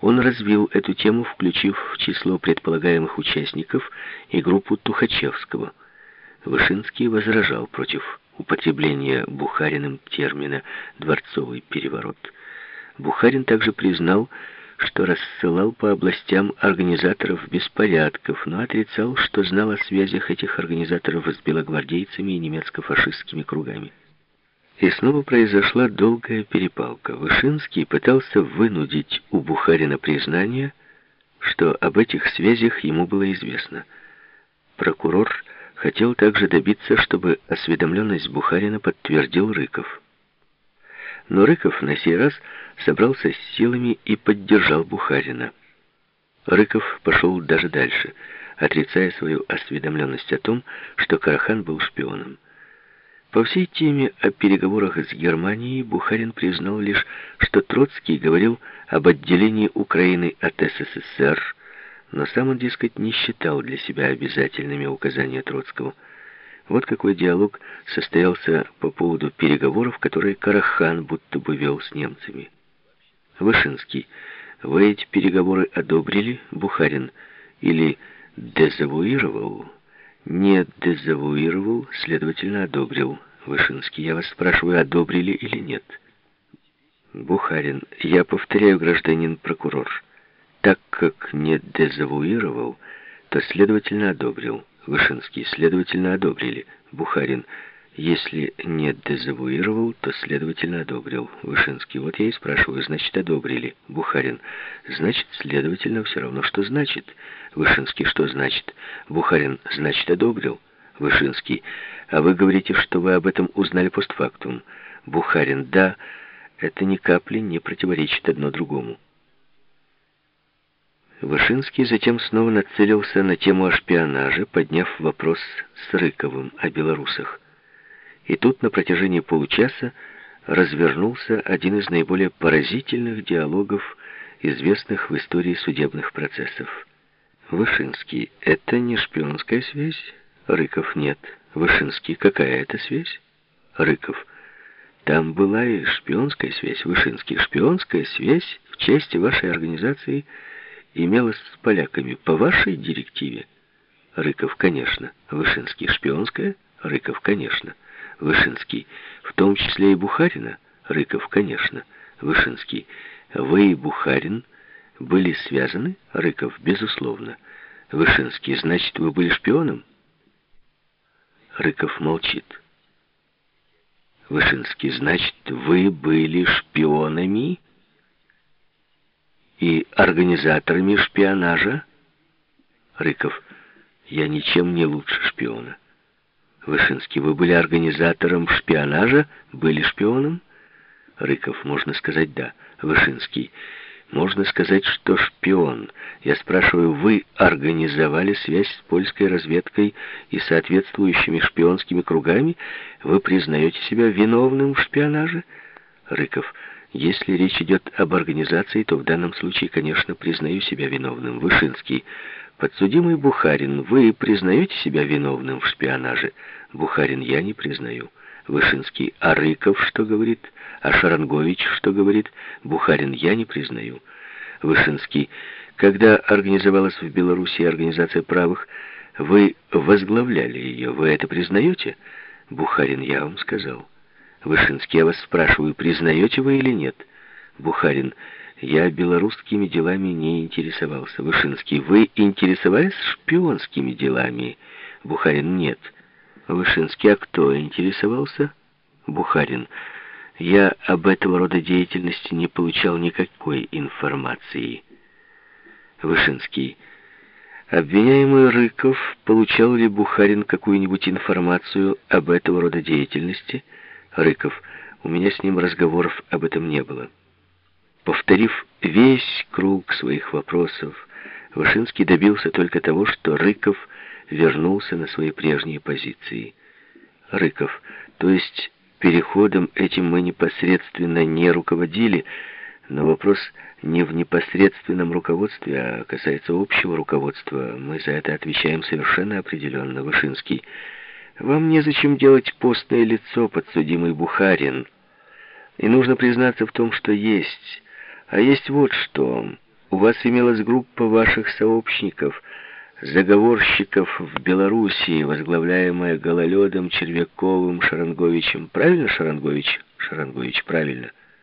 Он развил эту тему, включив в число предполагаемых участников и группу Тухачевского. Вышинский возражал против употребления Бухариным термина «дворцовый переворот». Бухарин также признал, что рассылал по областям организаторов беспорядков, но отрицал, что знал о связях этих организаторов с белогвардейцами и немецко-фашистскими кругами. И снова произошла долгая перепалка. Вышинский пытался вынудить у Бухарина признание, что об этих связях ему было известно. Прокурор хотел также добиться, чтобы осведомленность Бухарина подтвердил Рыков. Но Рыков на сей раз собрался с силами и поддержал Бухарина. Рыков пошел даже дальше, отрицая свою осведомленность о том, что Карахан был шпионом. По всей теме о переговорах с Германией Бухарин признал лишь, что Троцкий говорил об отделении Украины от СССР, но сам он, дескать, не считал для себя обязательными указания Троцкого. Вот какой диалог состоялся по поводу переговоров, которые Карахан будто бы вел с немцами. Вышинский, вы эти переговоры одобрили, Бухарин, или дезавуировал? Не дезавуировал, следовательно, одобрил. Вышинский, я вас спрашиваю, одобрили или нет? Бухарин, я повторяю, гражданин прокурор, так как не дезавуировал, то, следовательно, одобрил. Вышинский, следовательно, одобрили. Бухарин, если не дезавуировал, то, следовательно, одобрил. Вышинский, вот я и спрашиваю, значит, одобрили. Бухарин, значит, следовательно, все равно, что значит. Вышинский, что значит? Бухарин, значит, одобрил. Вышинский, а вы говорите, что вы об этом узнали постфактум. Бухарин, да, это ни капли не противоречит одно другому. Вышинский затем снова нацелился на тему о шпионаже, подняв вопрос с Рыковым о белорусах. И тут на протяжении получаса развернулся один из наиболее поразительных диалогов, известных в истории судебных процессов. Вышинский, это не шпионская связь? Рыков, нет. Вышинский, какая это связь? Рыков, там была и шпионская связь. Вышинский, шпионская связь в честь вашей организации имелась с поляками по вашей директиве. Рыков, конечно. Вышинский, шпионская? Рыков, конечно. Вышинский, в том числе и Бухарина? Рыков, конечно. Вышинский, вы и Бухарин были связаны? Рыков, безусловно. Вышинский, значит, вы были шпионом? Рыков молчит. Вышинский, значит, вы были шпионами и организаторами шпионажа? Рыков, я ничем не лучше шпиона. Вышинский, вы были организатором шпионажа? Были шпионом? Рыков, можно сказать, да. Вышинский, можно сказать, что шпион. Я спрашиваю, вы организовали связь с польской разведкой и соответствующими шпионскими кругами? Вы признаете себя виновным в шпионаже? Рыков, если речь идет об организации, то в данном случае, конечно, признаю себя виновным. Вышинский, подсудимый Бухарин, вы признаете себя виновным в шпионаже? Бухарин я не признаю. Вышинский, а Рыков что говорит? А Шарангович что говорит? Бухарин я не признаю. Вышинский, когда организовалась в Беларуси организация правых, вы возглавляли ее, вы это признаете? Бухарин, я вам сказал. Вышинский, я вас спрашиваю, признаете вы или нет? Бухарин, я белорусскими делами не интересовался. Вышинский, вы интересовались шпионскими делами? Бухарин, нет. Вышинский, а кто интересовался? Бухарин. Я об этого рода деятельности не получал никакой информации. Вышинский. Обвиняемый Рыков, получал ли Бухарин какую-нибудь информацию об этого рода деятельности? Рыков. У меня с ним разговоров об этом не было. Повторив весь круг своих вопросов, Вышинский добился только того, что Рыков вернулся на свои прежние позиции. Рыков, то есть переходом этим мы непосредственно не руководили, но вопрос не в непосредственном руководстве, а касается общего руководства. Мы за это отвечаем совершенно определенно, Вышинский. Вам незачем делать постное лицо, подсудимый Бухарин. И нужно признаться в том, что есть. А есть вот что. У вас имелась группа ваших сообщников, заговорщиков в Белоруссии, возглавляемая Гололедом, Червяковым, Шаранговичем. Правильно, Шарангович? Шарангович, правильно.